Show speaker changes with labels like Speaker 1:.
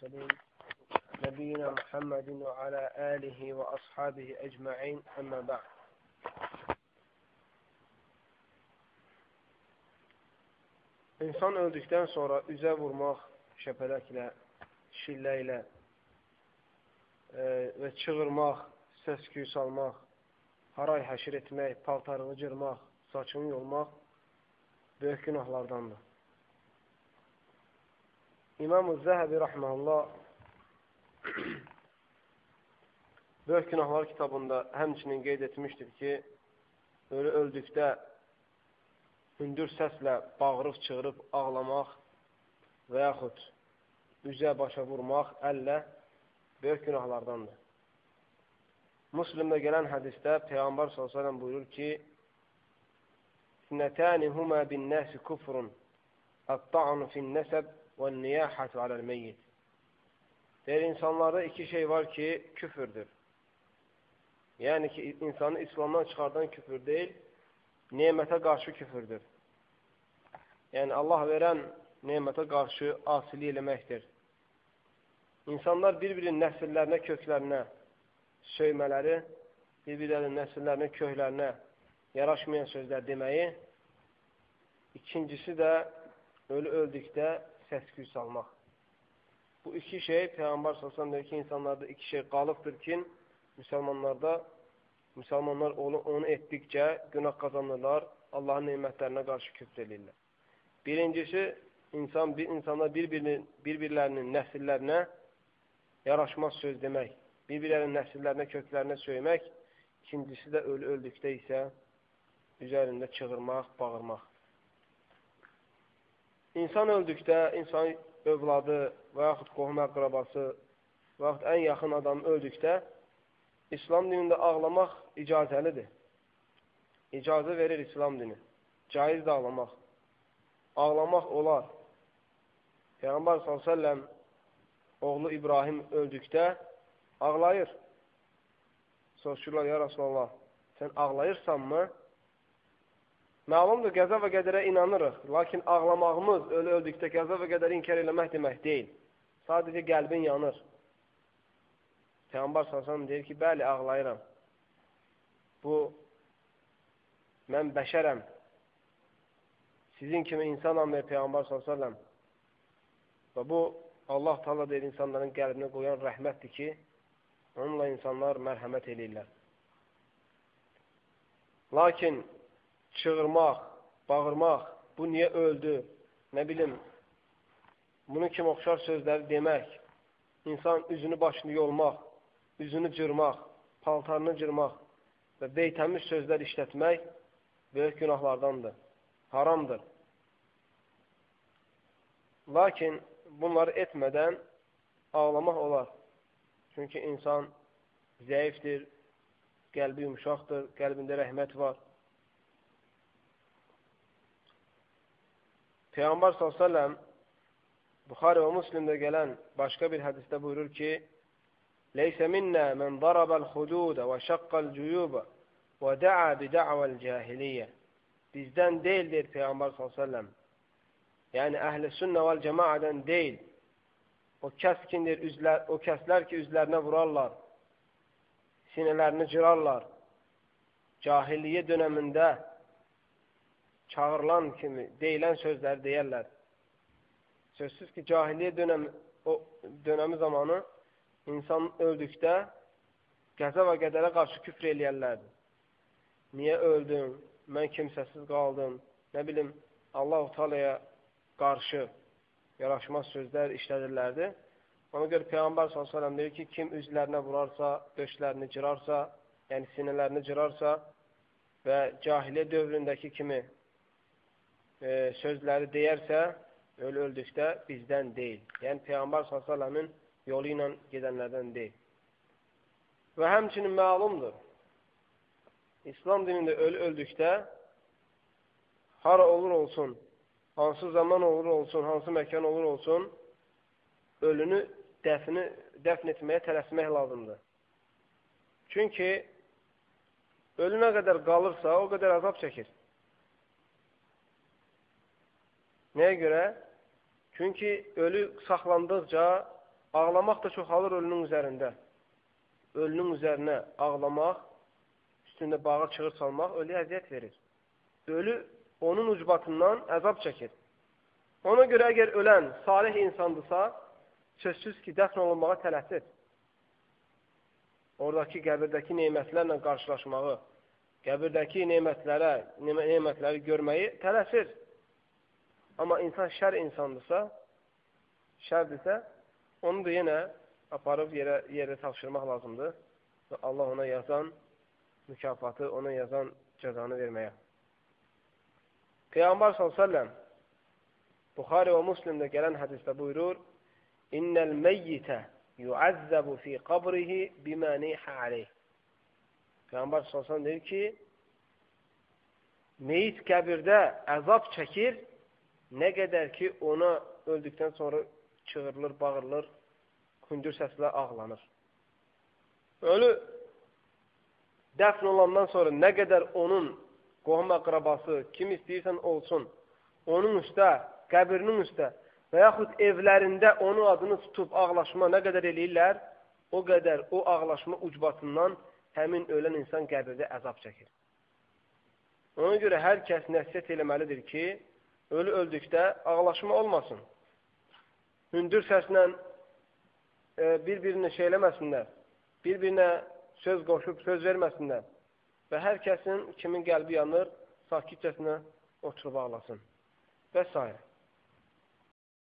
Speaker 1: المرسلين نبينا محمد وعلى آله وأصحابه أجمعين أما بعد İnsan öldükdən sonra üzə vurmaq şəpələklə, şillə ilə e, və çığırmaq, səs-küy salmaq, haray həşir etmək, paltarını cırmaq, saçını yolmaq böyük günahlardandır. İmam-ı Zəhəbi rəhməllah Böyük Günahlar kitabında həmçinin qeyd etmişdir ki, ölü öldükdə hündür səslə bağırıb, çığırıb, ağlamaq və yaxud üzə başa vurmaq əllə böyük günahlardandır. Müslimdə gələn hədisdə Peyğəmbər s.ə.v buyurur ki, Sinətəni humə bin nəsi kufrun, ət-ta'nu fin nəsəb və niyahət aləl meyyit. Deyir, insanlarda iki şey var ki, küfürdür. Yəni ki, insanı İslamdan çıxardan küfür deyil, nemətə qarşı küfürdür. Yəni, Allah verən nemətə qarşı asili eləməkdir. İnsanlar bir-birinin nəsillərinə, köklərinə söymələri, bir-birinin nəsillərinə, köklərinə yaraşmayan sözlər deməyi, ikincisi də ölü öldükdə səsküy salmaq. Bu iki şey Peyğəmbər sallallahu ki, insanlarda iki şey qalıqdır ki, müsəlmanlarda müsəlmanlar onu, onu etdikcə günah qazanırlar, Allahın nemətlərinə qarşı küfr edirlər. Birincisi, insan bir insanlar bir-birinin bir-birlərinin nəsillərinə yaraşmaz söz demək, bir-birlərinin nəsillərinə, köklərinə söymək. İkincisi də ölü öldükdə isə üzərində çığırmaq, bağırmaq. İnsan öldükdə, insan övladı və yaxud qohum əqrabası və yaxud ən yaxın adam öldükdə İslam dinində ağlamaq icazəlidir. İcazə verir İslam dini. Caizdir ağlamaq. Ağlamaq olar. Peyğəmbər s.ə.v oğlu İbrahim öldükdə ağlayır. Soruşurlar, ya Rasulallah, sən ağlayırsanmı? Məlumdur, qəza və qədərə inanırıq. Lakin ağlamağımız ölü öldükdə qəza və qədəri inkar eləmək demək deyil. Sadəcə qəlbin yanır. Peyğəmbər s.ə.v deyir ki, bəli, ağlayıram. Bu, mən bəşərəm. Sizin kimi insanam deyir Peyğəmbər s.ə.v. Və bu, Allah taala deyir insanların qəlbinə qoyan rəhmətdir ki, onunla insanlar mərhəmət eləyirlər. Lakin çığırmaq, bağırmaq, bu niyə öldü, nə bilim, bunun kimi oxşar sözləri demək, insan üzünü başını yolmaq, üzünü cırmaq, paltarını cırmaq və beytəmiş sözlər işlətmək böyük günahlardandır, haramdır. Lakin bunları etmədən ağlamaq olar. Çünki insan zəifdir, qəlbi yumuşaqdır, qəlbində rəhmət var. Peyğəmbər s.ə.v Buxarə və Müslimdə gələn başqa bir hədisdə buyurur ki, Leysə minnə mən darabəl xududə və şəqqəl cüyubə və də'a bidə'vəl cahiliyyə Bizdən deyildir Peyğəmbər s.ə.v Yəni, əhl-i sünnə vəl cəmaədən deyil. O kəskindir, üzlər, o kəslər ki, üzlərinə vurarlar, sinələrini cırarlar. Cahiliyyə dönəmində çağırılan kimi deyilən sözləri deyərlər. Sözsüz ki, cahiliyyə dönəmi, o dönəmi zamanı insan öldükdə qəza və qədərə qarşı küfr eləyərlərdir. Niyə öldüm? Mən kimsəsiz qaldım. Nə bilim, Allah-u Teala'ya qarşı yaraşmaz sözlər işlədirlərdi. Ona görə Peyğəmbər s.ə.v deyir ki, kim üzlərinə vurarsa, döşlərini cırarsa, yəni sinələrini cırarsa və cahiliyyə dövründəki kimi e, sözləri deyərsə, ölü öldükdə bizdən deyil. Yəni, Peyğəmbər s.ə.v-in yolu ilə gedənlərdən deyil. Və həmçinin məlumdur, İslam dinində ölü öldükdə hara olur olsun, hansı zaman olur olsun, hansı məkan olur olsun, ölünü dəfni, dəfn etməyə tələsmək lazımdır. Çünki ölü nə qədər qalırsa, o qədər əzab çəkir. Nəyə görə? Çünki ölü saxlandıqca ağlamaq da çoxalır ölünün üzərində. Ölünün üzərinə ağlamaq, üstündə bağı çığır salmaq ölüyə əziyyət verir. Ölü onun ucbatından əzab çəkir. Ona görə əgər ölən salih insandırsa, sözsüz ki, dəfn olunmağa tələsir. Oradakı qəbirdəki neymətlərlə qarşılaşmağı, qəbirdəki neymətlərə, neymətləri görməyi tələsir. Amma insan şər insandırsa, şərdirsə, onu da yenə aparıb yerə, yerə tapşırmaq lazımdır. Və Allah ona yazan mükafatı, ona yazan cəzanı verməyə. Peyğəmbər s.ə.v Buxari və Müslimdə gələn hədisdə buyurur, İnnəl meyyitə yuəzzəbu fi qabrihi bimə neyhə aleyh. Peyğəmbər s.ə.v deyir ki, meyit qəbirdə əzab çəkir, nə qədər ki, ona öldükdən sonra çığırılır, bağırılır, hündür səslə ağlanır. Ölü dəfn olandan sonra nə qədər onun qohum əqrabası, kim istəyirsən olsun, onun üstə, qəbrinin üstə və yaxud evlərində onun adını tutub ağlaşma nə qədər eləyirlər, o qədər o ağlaşma ucbatından həmin ölən insan qəbirdə əzab çəkir. Ona görə hər kəs nəsiyyət eləməlidir ki, ölü öldükdə ağlaşma olmasın. Hündür səslə e, bir-birini şey eləməsinlər, bir-birinə söz qoşub söz verməsinlər və hər kəsin kimin qəlbi yanır, sakitcəsinə oturub ağlasın və s.